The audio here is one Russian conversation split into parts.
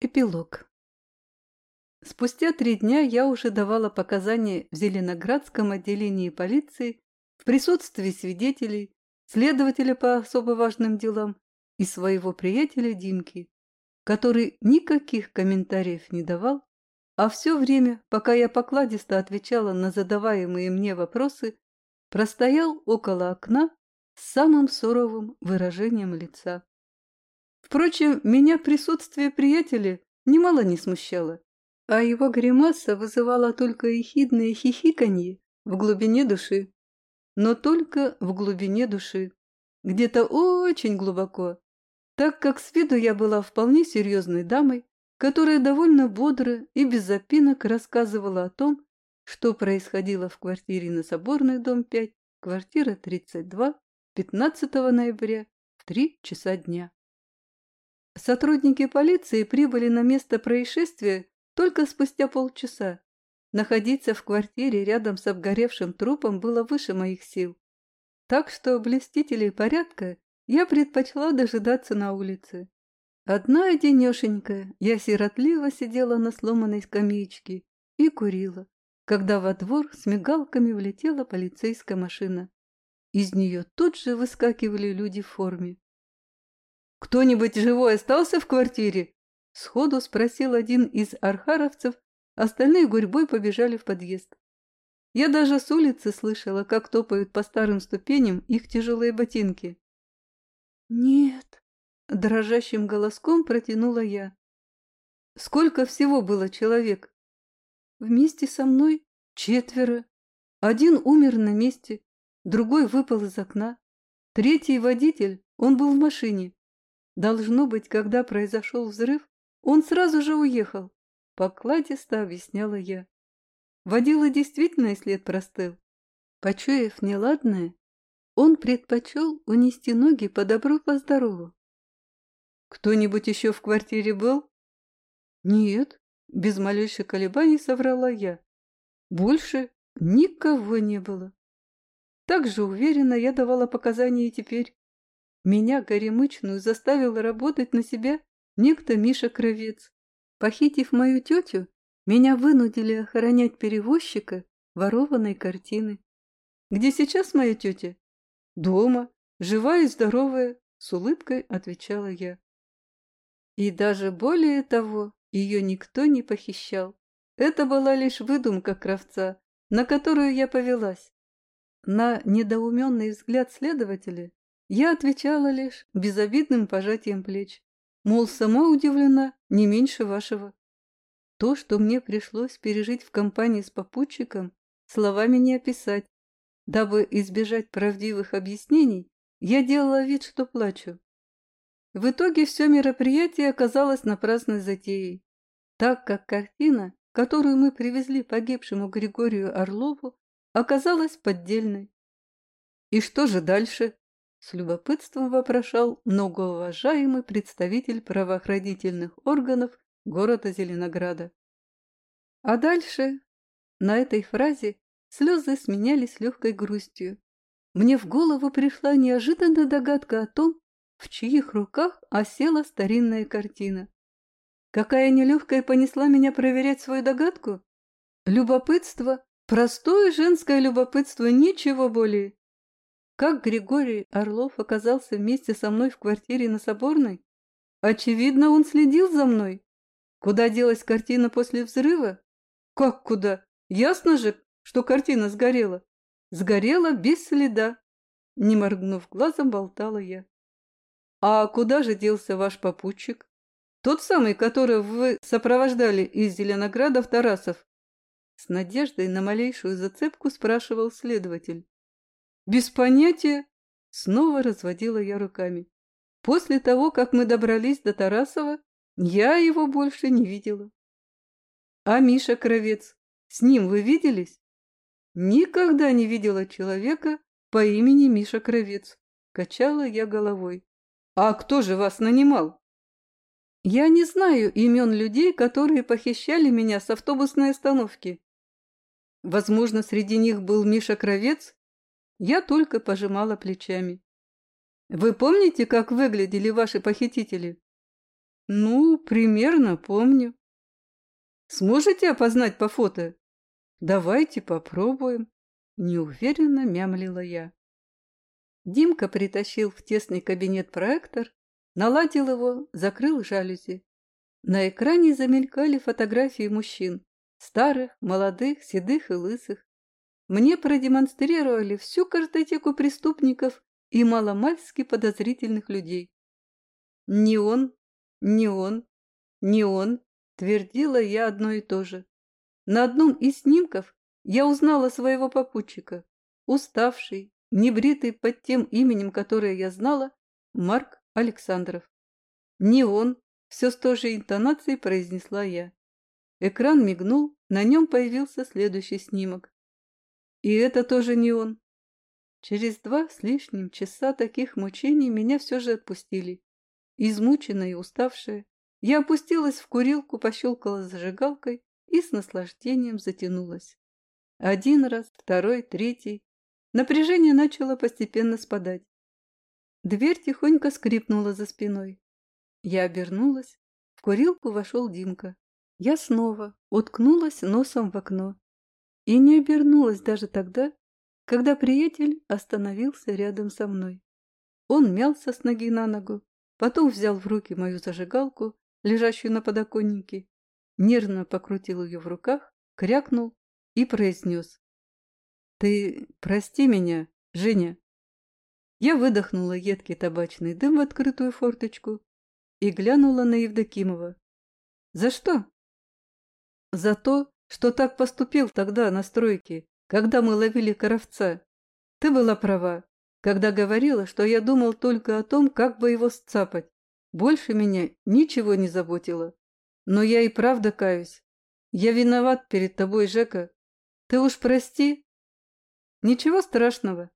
Эпилог. Спустя три дня я уже давала показания в Зеленоградском отделении полиции в присутствии свидетелей, следователя по особо важным делам и своего приятеля Димки, который никаких комментариев не давал, а все время, пока я покладисто отвечала на задаваемые мне вопросы, простоял около окна с самым суровым выражением лица. Впрочем, меня присутствие приятеля немало не смущало, а его гримаса вызывала только ехидное хихиканье в глубине души. Но только в глубине души, где-то очень глубоко, так как с виду я была вполне серьезной дамой, которая довольно бодро и без запинок рассказывала о том, что происходило в квартире на Соборный, дом 5, квартира 32, 15 ноября в 3 часа дня. Сотрудники полиции прибыли на место происшествия только спустя полчаса. Находиться в квартире рядом с обгоревшим трупом было выше моих сил. Так что блестителей порядка я предпочла дожидаться на улице. Одна одинешенькая я сиротливо сидела на сломанной скамеечке и курила, когда во двор с мигалками влетела полицейская машина. Из нее тут же выскакивали люди в форме. «Кто-нибудь живой остался в квартире?» Сходу спросил один из архаровцев, остальные гурьбой побежали в подъезд. Я даже с улицы слышала, как топают по старым ступеням их тяжелые ботинки. «Нет», — дрожащим голоском протянула я. «Сколько всего было человек?» «Вместе со мной четверо. Один умер на месте, другой выпал из окна. Третий водитель, он был в машине. Должно быть, когда произошел взрыв, он сразу же уехал. Покладисто объясняла я. Водила действительно и след простыл. Почуяв неладное, он предпочел унести ноги по добру, по здорову. «Кто-нибудь еще в квартире был?» «Нет», — без малейших колебаний соврала я. «Больше никого не было». Так же уверенно я давала показания и теперь. Меня, горемычную, заставил работать на себя некто Миша Кровец. Похитив мою тетю, меня вынудили охранять перевозчика ворованной картины. Где сейчас моя тетя? Дома, живая и здоровая, с улыбкой отвечала я. И даже более того, ее никто не похищал. Это была лишь выдумка кровца, на которую я повелась. На недоуменный взгляд следователя я отвечала лишь безобидным пожатием плеч, мол, сама удивлена не меньше вашего. То, что мне пришлось пережить в компании с попутчиком, словами не описать. Дабы избежать правдивых объяснений, я делала вид, что плачу. В итоге все мероприятие оказалось напрасной затеей, так как картина, которую мы привезли погибшему Григорию Орлову, оказалась поддельной. И что же дальше? С любопытством вопрошал многоуважаемый представитель правоохранительных органов города Зеленограда. А дальше на этой фразе слезы сменялись легкой грустью. Мне в голову пришла неожиданная догадка о том, в чьих руках осела старинная картина. Какая нелегкая понесла меня проверять свою догадку? Любопытство, простое женское любопытство, ничего более. Как Григорий Орлов оказался вместе со мной в квартире на Соборной? Очевидно, он следил за мной. Куда делась картина после взрыва? Как куда? Ясно же, что картина сгорела. Сгорела без следа. Не моргнув глазом, болтала я. А куда же делся ваш попутчик? Тот самый, которого вы сопровождали из Зеленограда в Тарасов? С надеждой на малейшую зацепку спрашивал следователь. Без понятия. Снова разводила я руками. После того, как мы добрались до Тарасова, я его больше не видела. А Миша Кровец, с ним вы виделись? Никогда не видела человека по имени Миша Кровец. Качала я головой. А кто же вас нанимал? Я не знаю имен людей, которые похищали меня с автобусной остановки. Возможно, среди них был Миша Кровец я только пожимала плечами. «Вы помните, как выглядели ваши похитители?» Ну, примерно помню. Сможете опознать по фото? Давайте попробуем. Неуверенно мямлила я. Димка притащил в тесный кабинет проектор, наладил его, закрыл жалюзи. На экране замелькали фотографии мужчин. Старых, молодых, седых и лысых. Мне продемонстрировали всю картотеку преступников и маломальски подозрительных людей. Не он, не он, не он, твердила я одно и то же. На одном из снимков я узнала своего попутчика, уставший, небритый под тем именем, которое я знала, Марк Александров. Не он, все с той же интонацией произнесла я. Экран мигнул, на нем появился следующий снимок. И это тоже не он. Через два с лишним часа таких мучений меня все же отпустили. Измученная и уставшая, я опустилась в курилку, пощелкала зажигалкой и с наслаждением затянулась. Один раз, второй, третий. Напряжение начало постепенно спадать. Дверь тихонько скрипнула за спиной. Я обернулась. В курилку вошел Димка. Я снова уткнулась носом в окно и не обернулась даже тогда, когда приятель остановился рядом со мной. Он мялся с ноги на ногу, потом взял в руки мою зажигалку, лежащую на подоконнике, нервно покрутил ее в руках, крякнул и произнес. «Ты прости меня, Женя». Я выдохнула едкий табачный дым в открытую форточку и глянула на Евдокимова. «За что?» За то, что так поступил тогда на стройке, когда мы ловили коровца. Ты была права, когда говорила, что я думал только о том, как бы его сцапать. Больше меня ничего не заботило. Но я и правда каюсь. Я виноват перед тобой, Жека. Ты уж прости. Ничего страшного.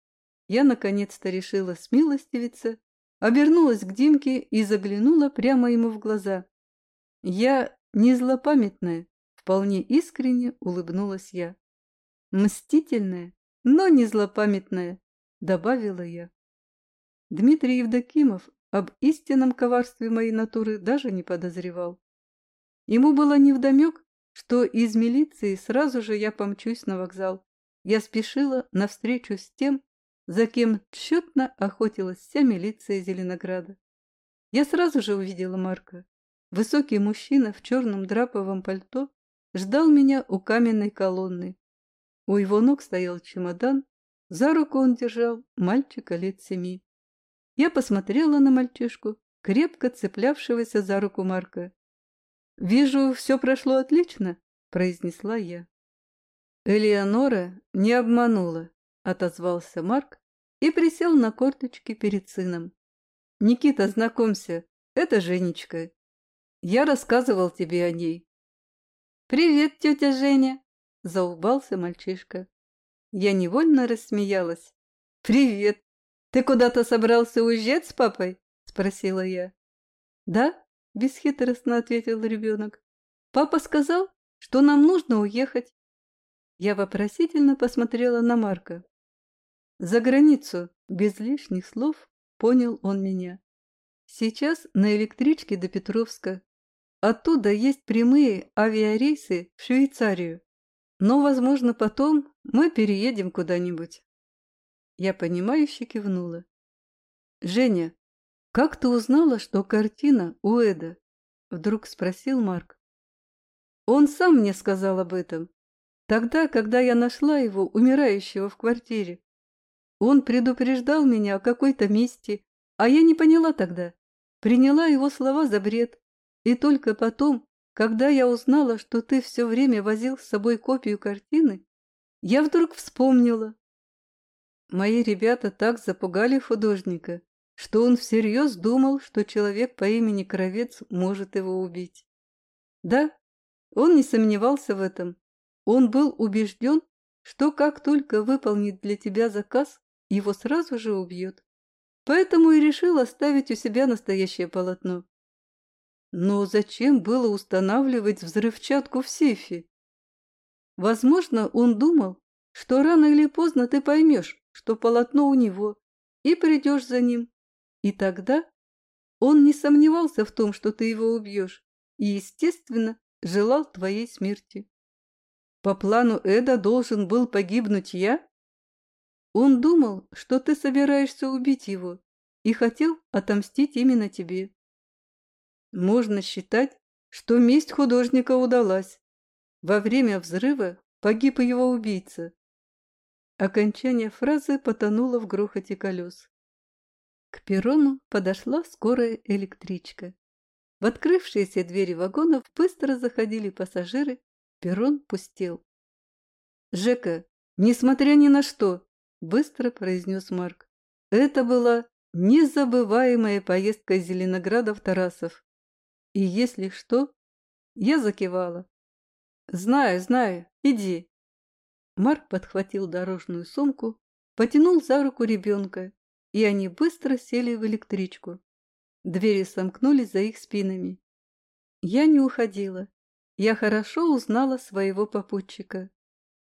Я наконец-то решила смилостивиться, обернулась к Димке и заглянула прямо ему в глаза. Я не злопамятная, Вполне искренне улыбнулась я. Мстительная, но не злопамятная, добавила я. Дмитрий Евдокимов об истинном коварстве моей натуры даже не подозревал. Ему было невдомек, что из милиции сразу же я помчусь на вокзал. Я спешила навстречу с тем, за кем тщетно охотилась вся милиция Зеленограда. Я сразу же увидела Марка. Высокий мужчина в черном драповом пальто ждал меня у каменной колонны. У его ног стоял чемодан, за руку он держал мальчика лет семи. Я посмотрела на мальчишку, крепко цеплявшегося за руку Марка. «Вижу, все прошло отлично», — произнесла я. «Элеонора не обманула», — отозвался Марк и присел на корточки перед сыном. «Никита, знакомься, это Женечка. Я рассказывал тебе о ней. «Привет, тетя Женя!» – заулыбался мальчишка. Я невольно рассмеялась. «Привет! Ты куда-то собрался уезжать с папой?» – спросила я. «Да», – бесхитростно ответил ребенок. «Папа сказал, что нам нужно уехать». Я вопросительно посмотрела на Марка. «За границу», без лишних слов, понял он меня. Сейчас на электричке до Петровска Оттуда есть прямые авиарейсы в Швейцарию. Но, возможно, потом мы переедем куда-нибудь. Я понимающе кивнула. «Женя, как ты узнала, что картина у Эда?» Вдруг спросил Марк. Он сам мне сказал об этом. Тогда, когда я нашла его, умирающего в квартире. Он предупреждал меня о какой-то мести, а я не поняла тогда. Приняла его слова за бред. И только потом, когда я узнала, что ты все время возил с собой копию картины, я вдруг вспомнила. Мои ребята так запугали художника, что он всерьез думал, что человек по имени Кровец может его убить. Да, он не сомневался в этом. Он был убежден, что как только выполнит для тебя заказ, его сразу же убьет. Поэтому и решил оставить у себя настоящее полотно. Но зачем было устанавливать взрывчатку в сейфе? Возможно, он думал, что рано или поздно ты поймешь, что полотно у него, и придешь за ним. И тогда Он не сомневался в том, что ты его убьешь, и, естественно, желал твоей смерти. По плану Эда должен был погибнуть я? Он думал, что ты собираешься убить его, и хотел отомстить именно тебе. Можно считать, что месть художника удалась. Во время взрыва погиб его убийца. Окончание фразы потонуло в грохоте колес. К перрону подошла скорая электричка. В открывшиеся двери вагонов быстро заходили пассажиры, перрон пустел. «Жека, несмотря ни на что!» – быстро произнес Марк. «Это была незабываемая поездка из Зеленограда в Тарасов. И если что, я закивала. Знаю, знаю, иди. Марк подхватил дорожную сумку, потянул за руку ребенка, и они быстро сели в электричку. Двери сомкнулись за их спинами. Я не уходила. Я хорошо узнала своего попутчика.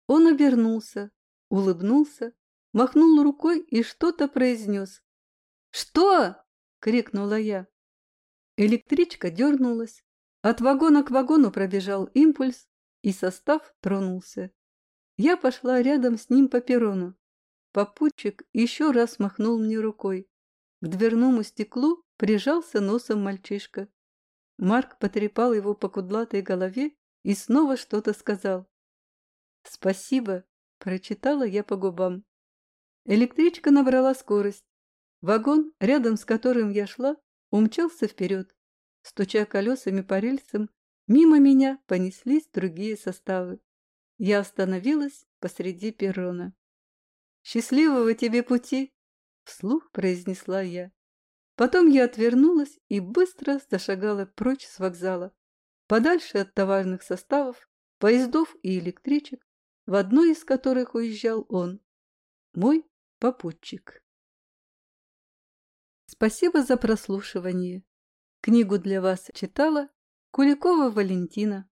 Он обернулся, улыбнулся, махнул рукой и что-то произнес. «Что?» — крикнула я. Электричка дернулась, от вагона к вагону пробежал импульс, и состав тронулся. Я пошла рядом с ним по перрону. Попутчик еще раз махнул мне рукой. К дверному стеклу прижался носом мальчишка. Марк потрепал его по кудлатой голове и снова что-то сказал. «Спасибо», — прочитала я по губам. Электричка набрала скорость. Вагон, рядом с которым я шла, умчался вперед. Стуча колесами по рельсам, мимо меня понеслись другие составы. Я остановилась посреди перрона. «Счастливого тебе пути!» — вслух произнесла я. Потом я отвернулась и быстро зашагала прочь с вокзала, подальше от товарных составов, поездов и электричек, в одной из которых уезжал он, мой попутчик. Спасибо за прослушивание. Книгу для вас читала Куликова Валентина.